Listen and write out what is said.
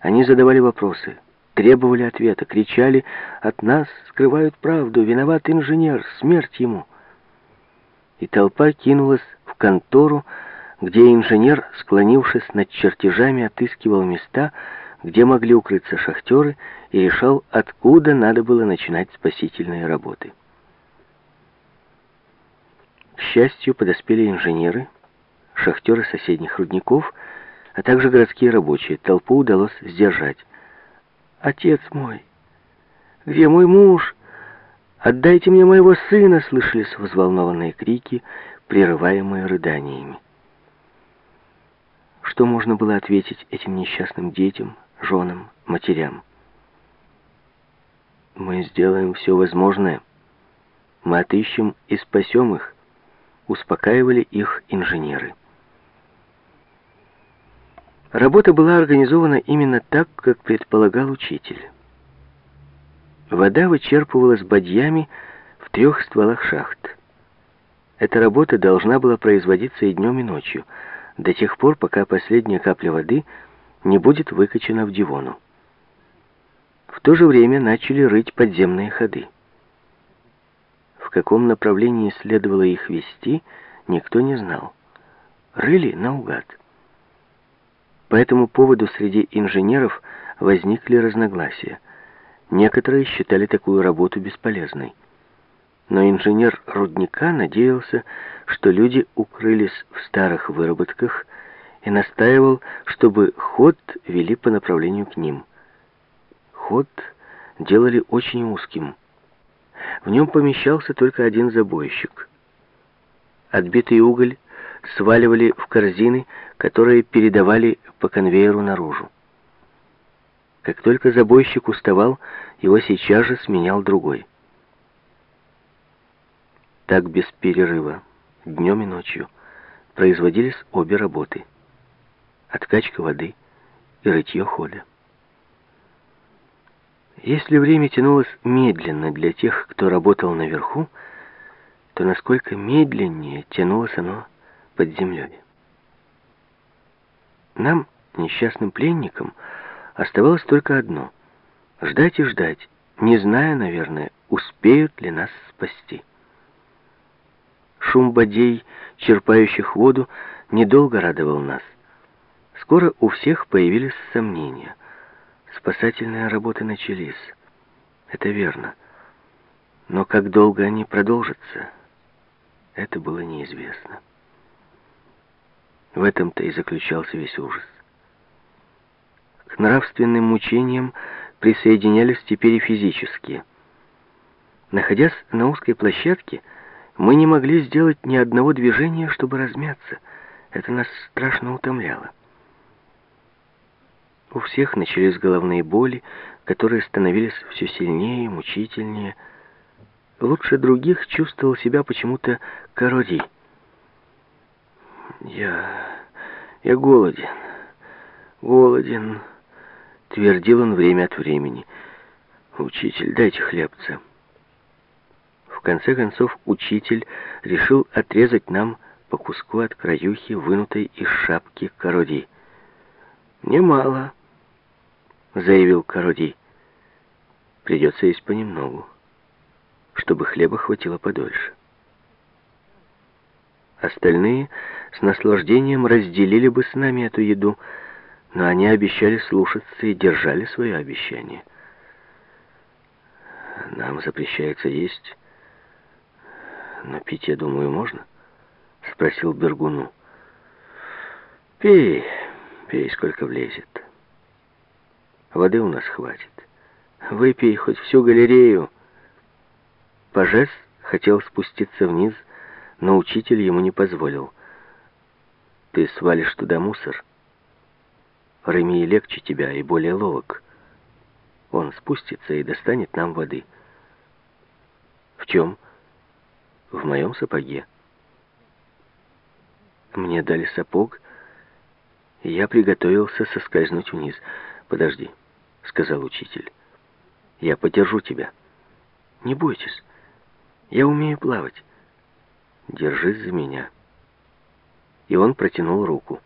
Они задавали вопросы, требовали ответа, кричали «От нас скрывают правду, виноват инженер, смерть ему!» И толпа кинулась в контору, где инженер, склонившись над чертежами, отыскивал места, где могли укрыться шахтеры, и решал, откуда надо было начинать спасительные работы. К счастью, подоспели инженеры, шахтеры соседних рудников, а также городские рабочие. Толпу удалось сдержать. «Отец мой! Где мой муж? Отдайте мне моего сына!» Слышались взволнованные крики, прерываемые рыданиями. Что можно было ответить этим несчастным детям, женам, матерям? Мы сделаем все возможное. Мы отыщем и спасем их, успокаивали их инженеры. Работа была организована именно так, как предполагал учитель. Вода вычерпывалась бадьями в трех стволах шахт. Эта работа должна была производиться и днем, и ночью, до тех пор, пока последняя капля воды не будет выкачана в Дивону. В то же время начали рыть подземные ходы. В каком направлении следовало их вести, никто не знал. Рыли наугад. По этому поводу среди инженеров возникли разногласия. Некоторые считали такую работу бесполезной. Но инженер рудника надеялся, что люди укрылись в старых выработках и настаивал, чтобы ход вели по направлению к ним ход делали очень узким. В нем помещался только один забойщик. Отбитый уголь сваливали в корзины, которые передавали по конвейеру наружу. Как только забойщик уставал, его сейчас же сменял другой. Так без перерыва, днем и ночью, производились обе работы. Откачка воды и рытье хода. Если время тянулось медленно для тех, кто работал наверху, то насколько медленнее тянулось оно под землей. Нам, несчастным пленникам, оставалось только одно — ждать и ждать, не зная, наверное, успеют ли нас спасти. Шум бодей, черпающих воду, недолго радовал нас. Скоро у всех появились сомнения — Спасательные работы начались. Это верно. Но как долго они продолжатся, это было неизвестно. В этом-то и заключался весь ужас. К нравственным мучениям присоединялись теперь и физические. Находясь на узкой площадке, мы не могли сделать ни одного движения, чтобы размяться. Это нас страшно утомляло. У всех начались головные боли, которые становились все сильнее и мучительнее. Лучше других чувствовал себя почему-то Кароди. «Я... я голоден, голоден», — твердил он время от времени. «Учитель, дайте хлебца». В конце концов, учитель решил отрезать нам по куску от краюхи, вынутой из шапки Кароди. «Немало», заявил Кароди. Придется есть понемногу, чтобы хлеба хватило подольше. Остальные с наслаждением разделили бы с нами эту еду, но они обещали слушаться и держали свое обещание. Нам запрещается есть, но пить, я думаю, можно? Спросил Бергуну. Пей, пей, сколько влезет. Воды у нас хватит. Выпей хоть всю галерею. Пажес хотел спуститься вниз, но учитель ему не позволил. Ты свалишь туда мусор. Реми легче тебя и более ловок. Он спустится и достанет нам воды. В чем? В моем сапоге. Мне дали сапог, и я приготовился соскользнуть вниз. Подожди сказал учитель. «Я подержу тебя. Не бойтесь, я умею плавать. Держись за меня». И он протянул руку.